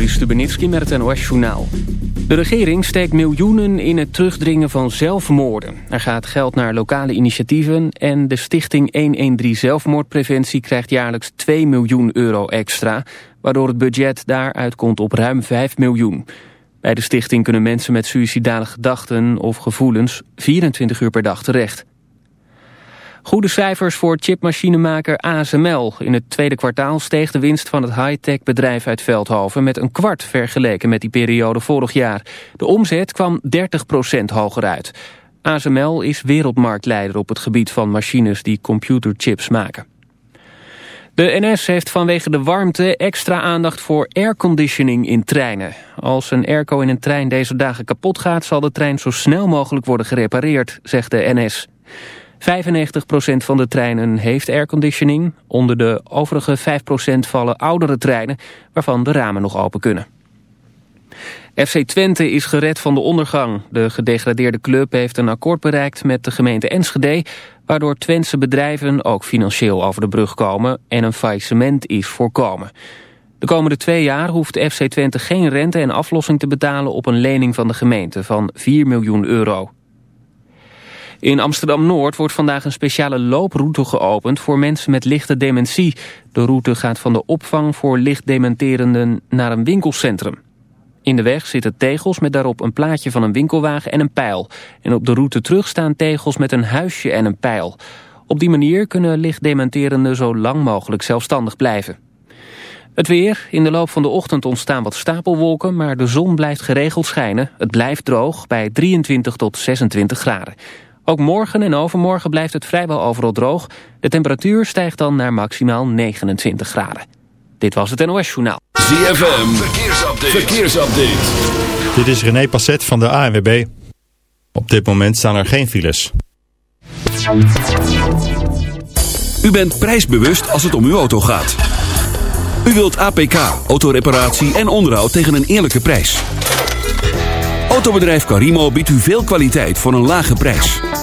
Joris met het NOS-journaal. De regering steekt miljoenen in het terugdringen van zelfmoorden. Er gaat geld naar lokale initiatieven... en de stichting 113 Zelfmoordpreventie krijgt jaarlijks 2 miljoen euro extra... waardoor het budget daaruit komt op ruim 5 miljoen. Bij de stichting kunnen mensen met suïcidale gedachten of gevoelens... 24 uur per dag terecht. Goede cijfers voor chipmachinemaker ASML. In het tweede kwartaal steeg de winst van het high-tech bedrijf uit Veldhoven... met een kwart vergeleken met die periode vorig jaar. De omzet kwam 30% hoger uit. ASML is wereldmarktleider op het gebied van machines die computerchips maken. De NS heeft vanwege de warmte extra aandacht voor airconditioning in treinen. Als een airco in een trein deze dagen kapot gaat... zal de trein zo snel mogelijk worden gerepareerd, zegt de NS. 95% van de treinen heeft airconditioning. Onder de overige 5% vallen oudere treinen waarvan de ramen nog open kunnen. FC Twente is gered van de ondergang. De gedegradeerde club heeft een akkoord bereikt met de gemeente Enschede... waardoor Twentse bedrijven ook financieel over de brug komen... en een faillissement is voorkomen. De komende twee jaar hoeft FC Twente geen rente en aflossing te betalen... op een lening van de gemeente van 4 miljoen euro. In Amsterdam-Noord wordt vandaag een speciale looproute geopend voor mensen met lichte dementie. De route gaat van de opvang voor licht dementerenden naar een winkelcentrum. In de weg zitten tegels met daarop een plaatje van een winkelwagen en een pijl. En op de route terug staan tegels met een huisje en een pijl. Op die manier kunnen licht dementerenden zo lang mogelijk zelfstandig blijven. Het weer. In de loop van de ochtend ontstaan wat stapelwolken, maar de zon blijft geregeld schijnen. Het blijft droog bij 23 tot 26 graden. Ook morgen en overmorgen blijft het vrijwel overal droog. De temperatuur stijgt dan naar maximaal 29 graden. Dit was het NOS Journaal. ZFM, verkeersupdate. verkeersupdate. Dit is René Passet van de ANWB. Op dit moment staan er geen files. U bent prijsbewust als het om uw auto gaat. U wilt APK, autoreparatie en onderhoud tegen een eerlijke prijs. Autobedrijf Carimo biedt u veel kwaliteit voor een lage prijs.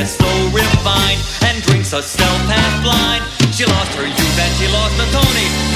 is so refined and drinks herself half blind. She lost her youth and she lost the Tony.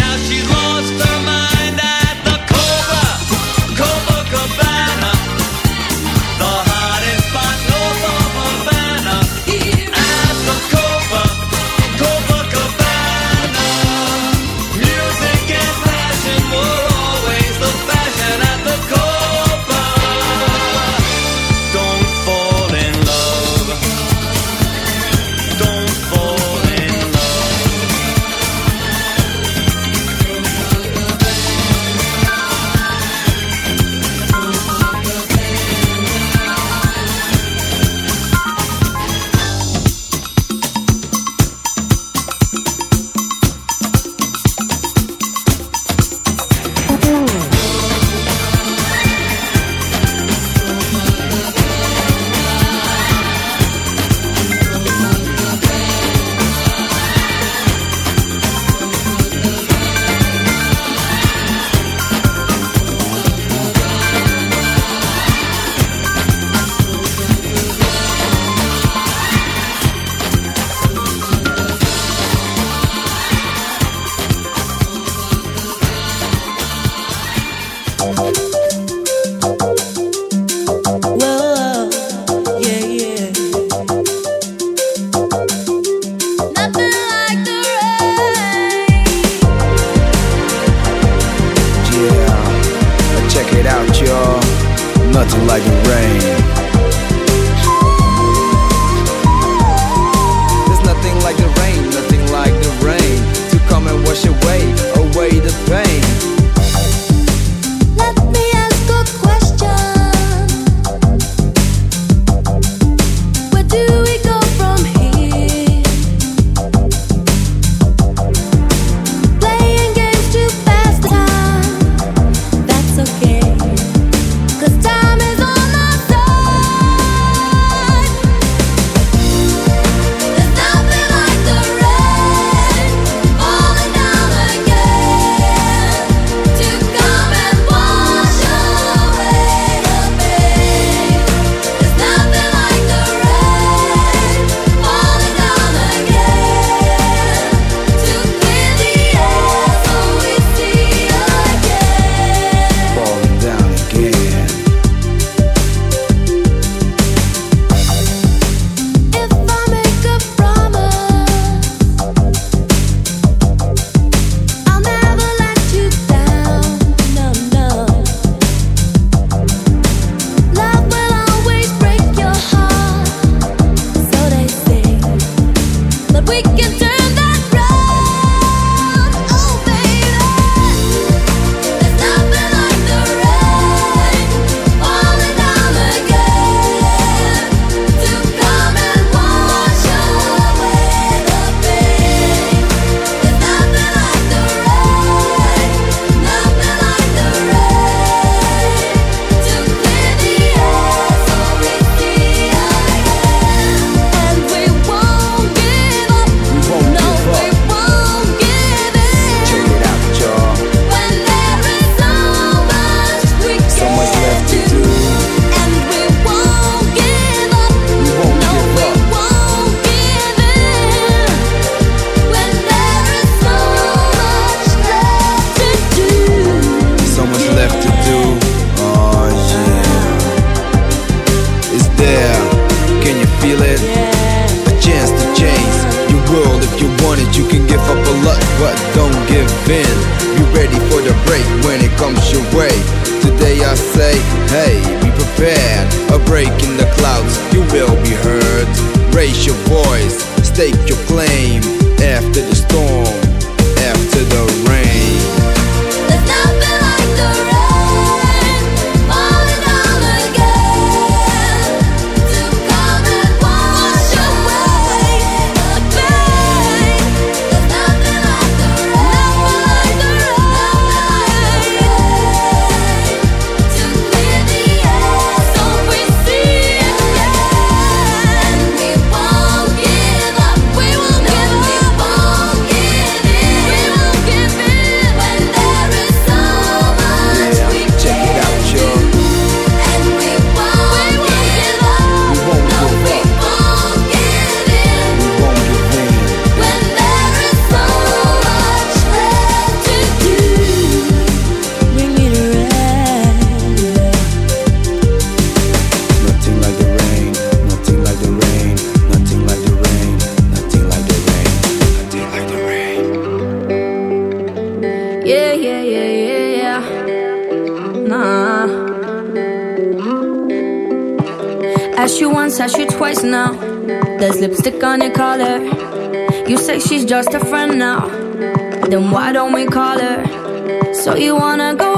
Wanna go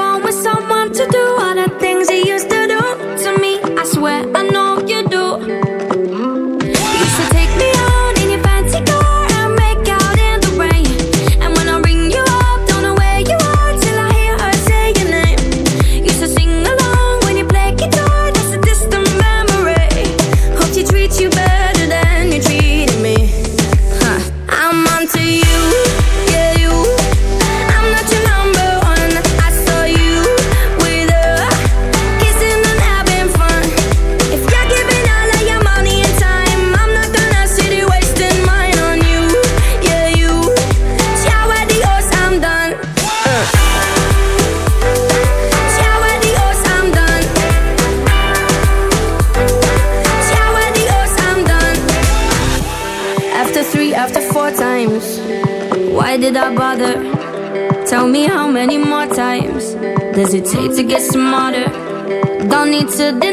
to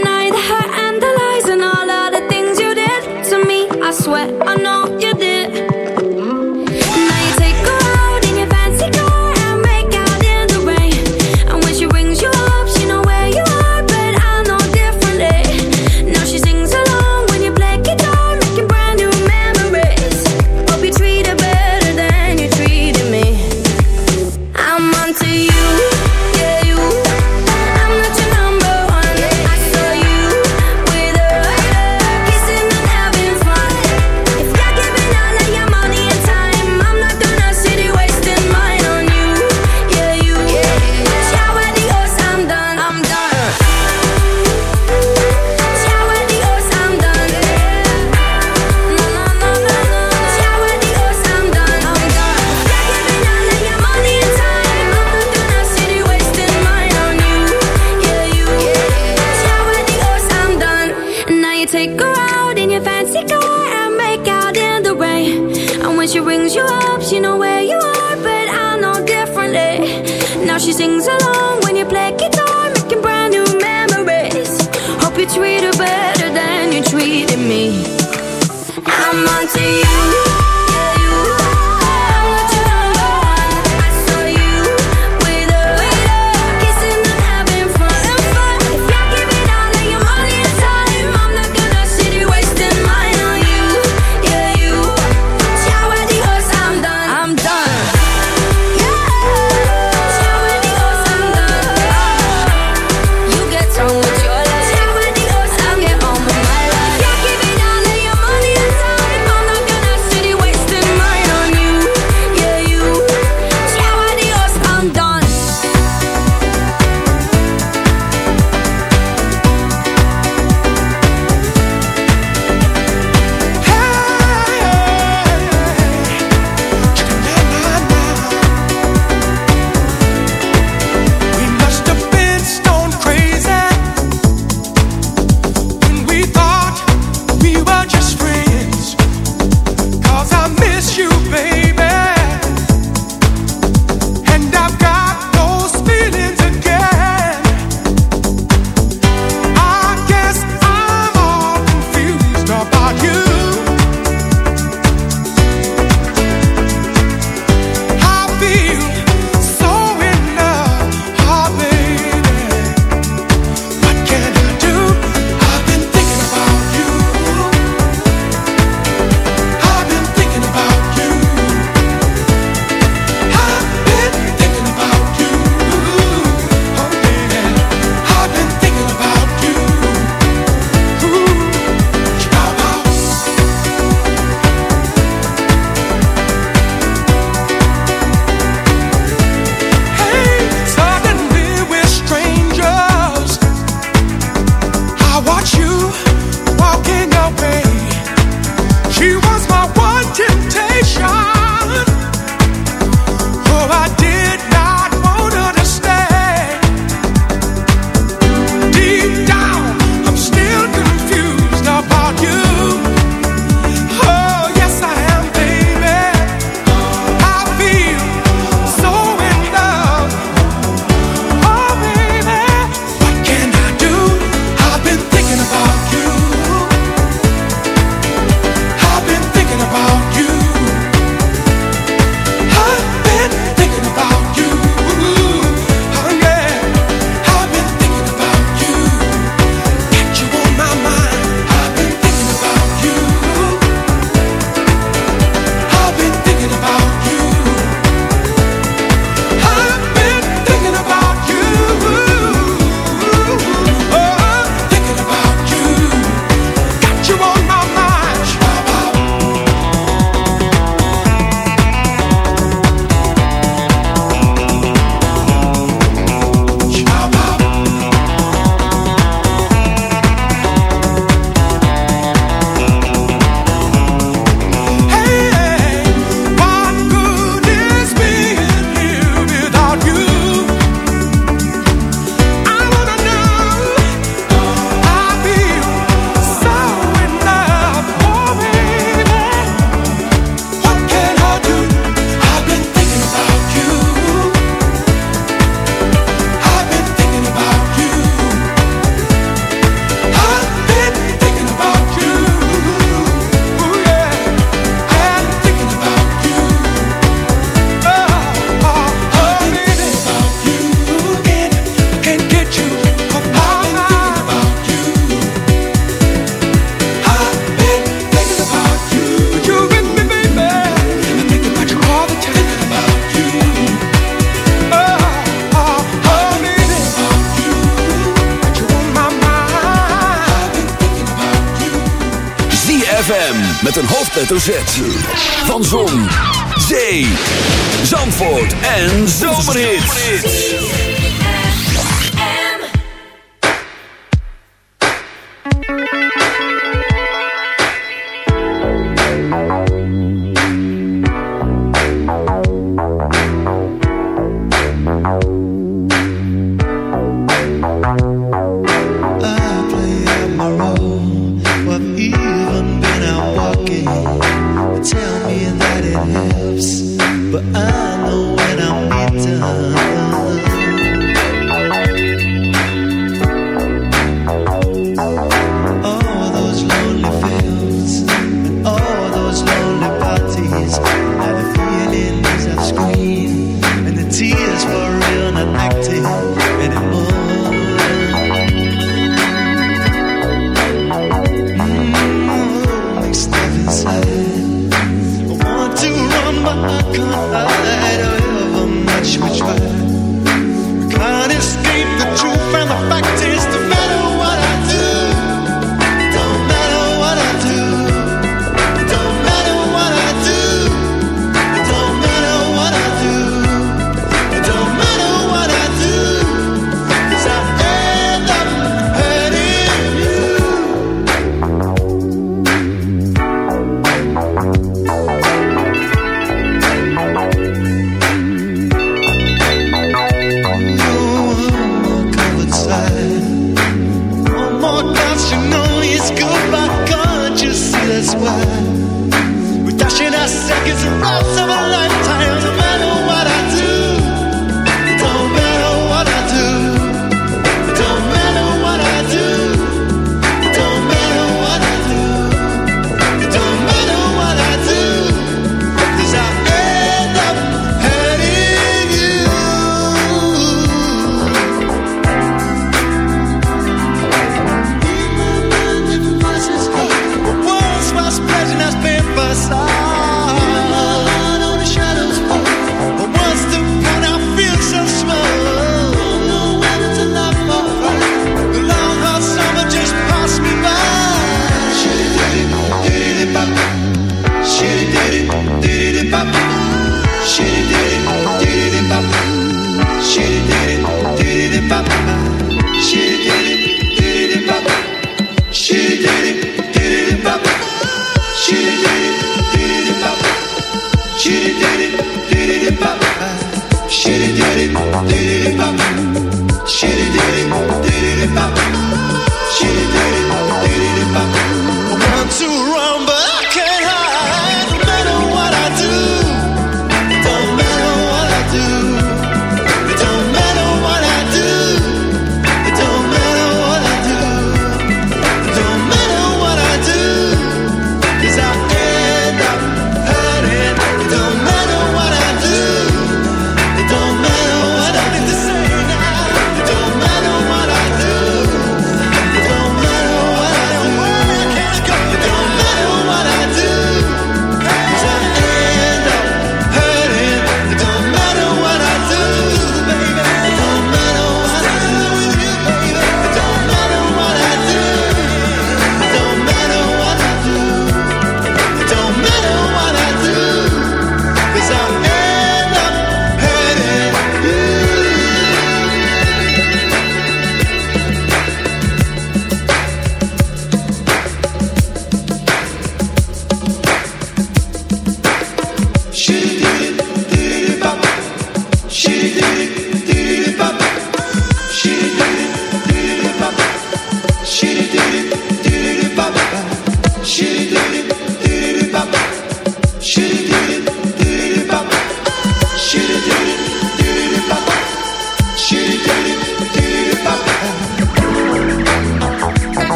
106.7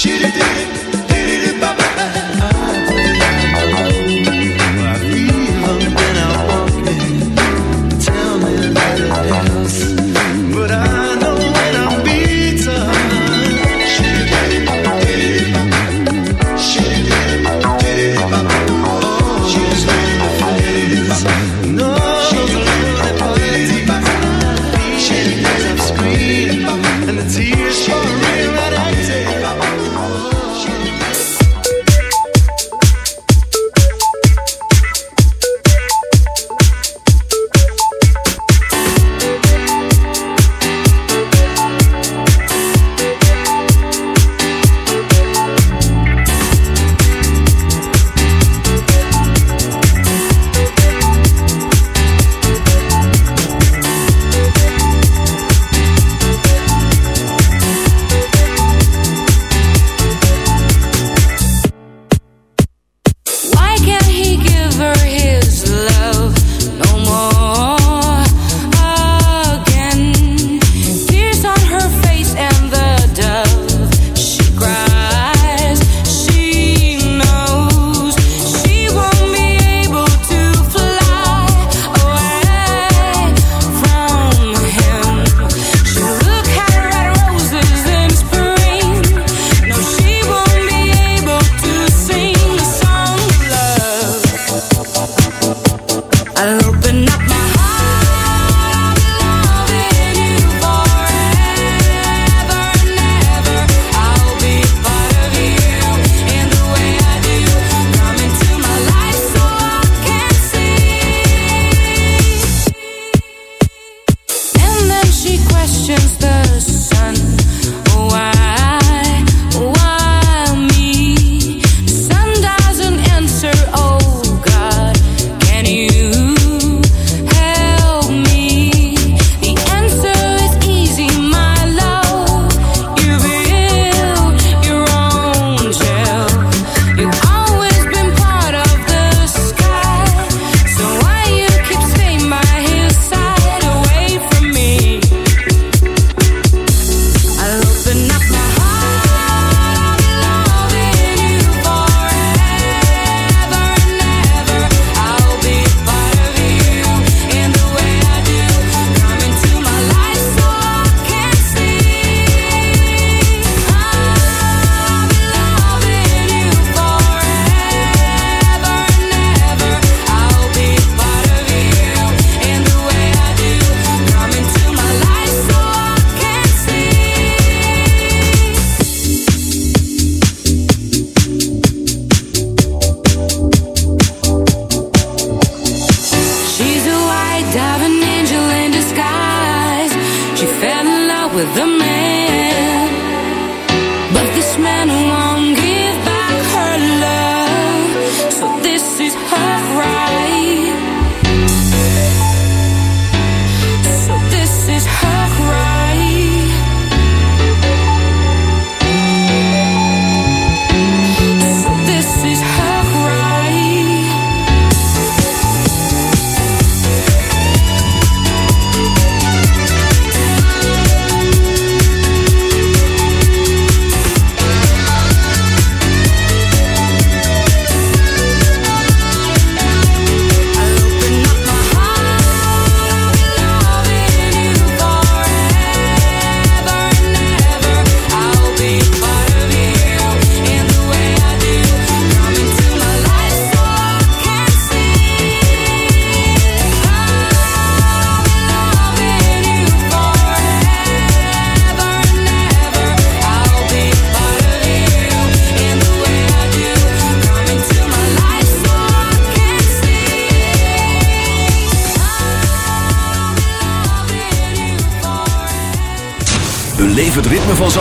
She did it. questions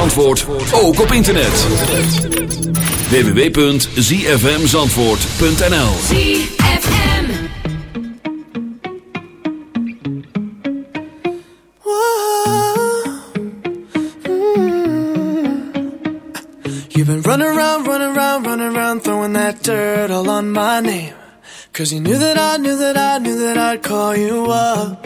Zandvoort ook op internet. www.zfmzandvoort.nl ZFM You've been running around, running around, running around Throwing that dirt all on my name. Cause you knew that I, knew that I, knew that I'd call you up.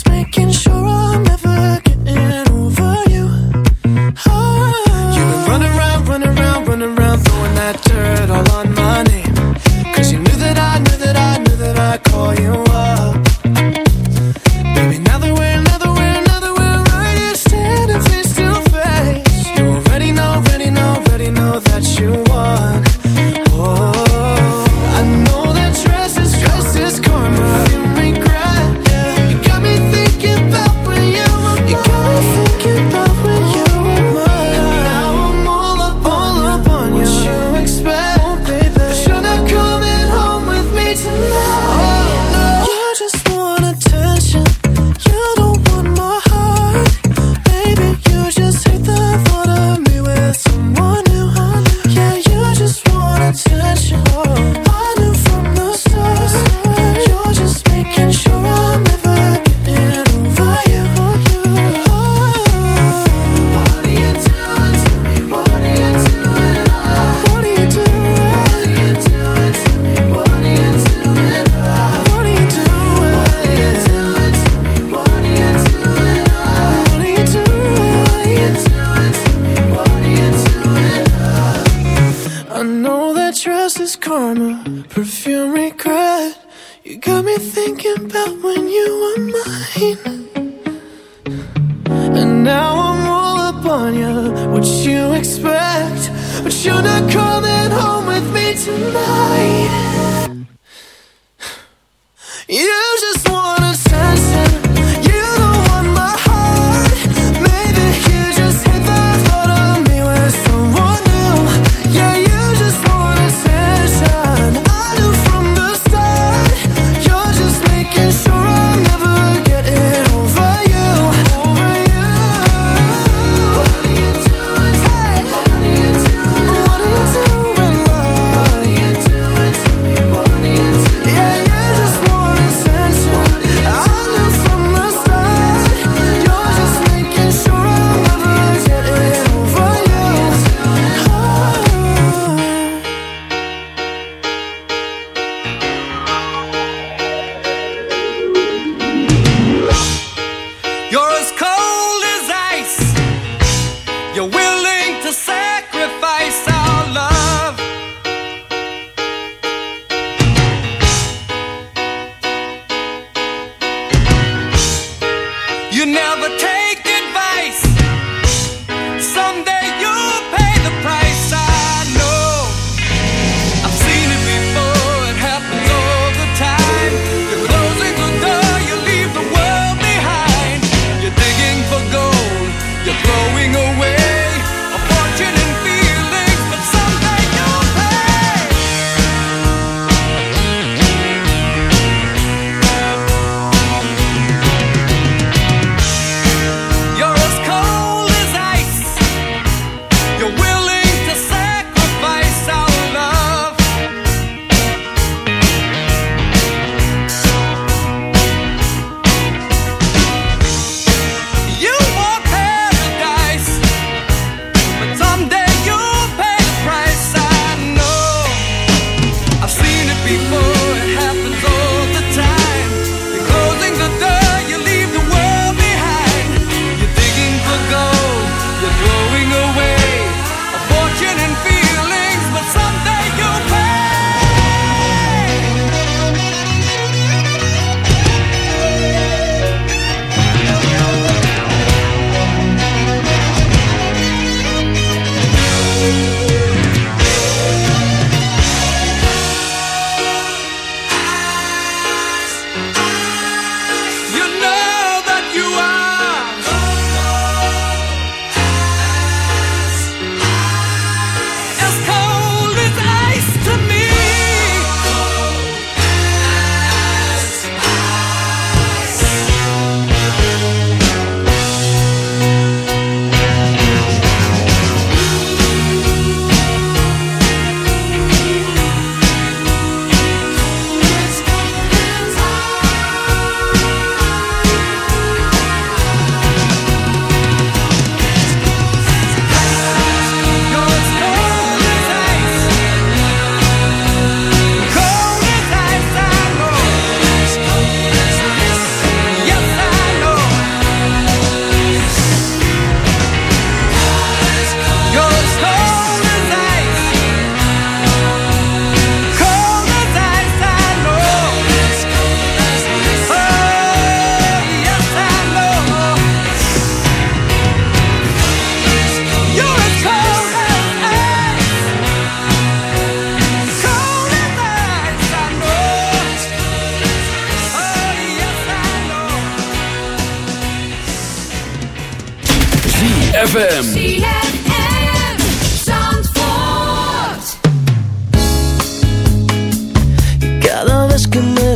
just making asking me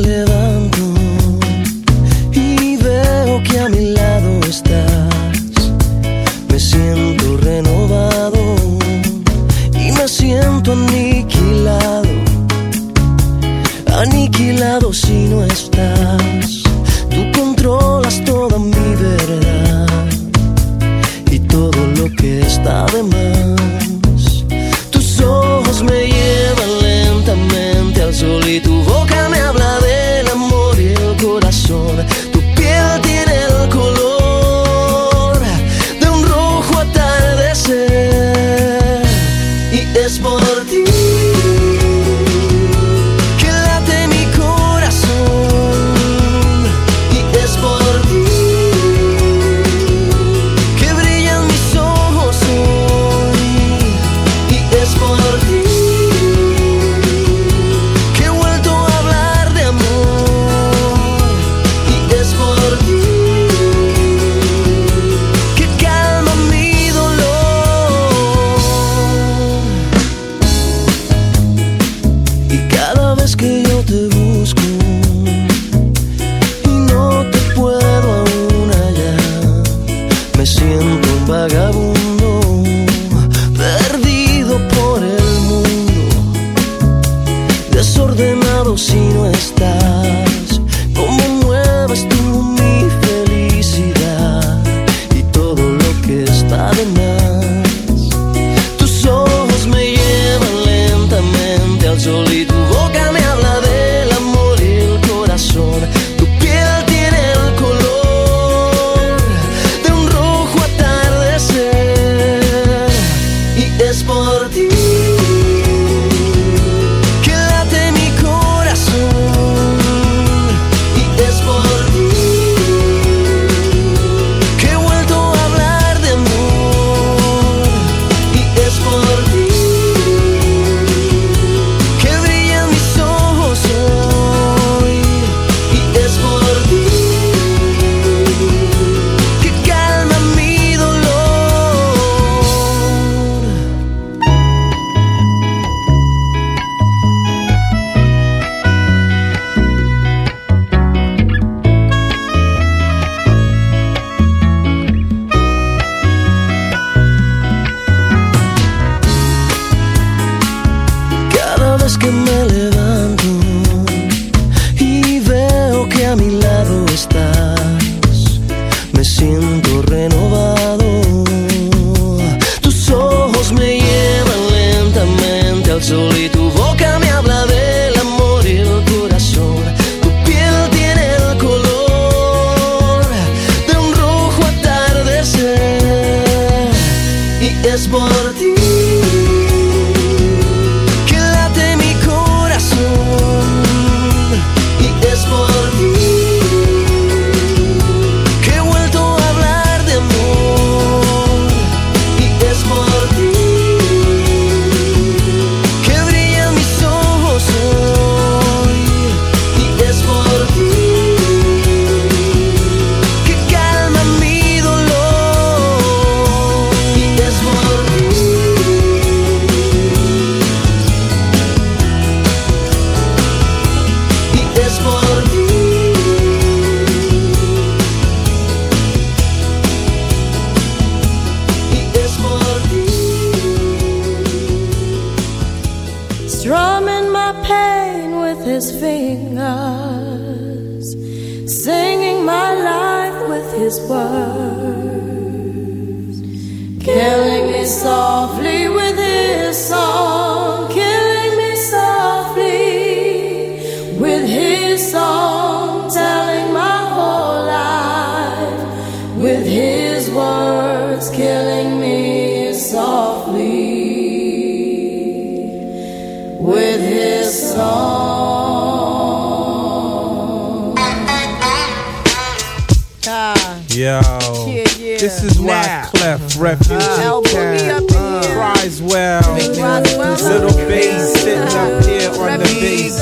refuge. Ah. Uh, Risewell, little bass sitting up here on the bass.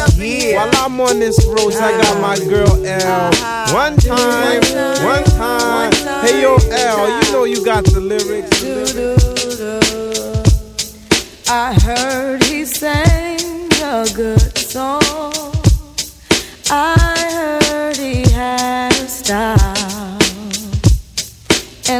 While I'm on this road, I got my ah. girl L. Uh-huh. One time, one time. Hey yo L, you know you got the lyrics. The lyrics. I heard he sang a good song. I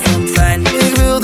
fijn. Ik wil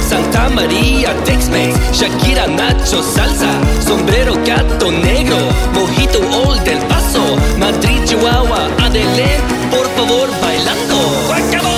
Santa María, Tex-Mex, Shakira, Nacho, Salsa, Sombrero, Gato Negro, Mojito, Old del Paso, Madrid, Chihuahua, Adelé, por favor, bailando.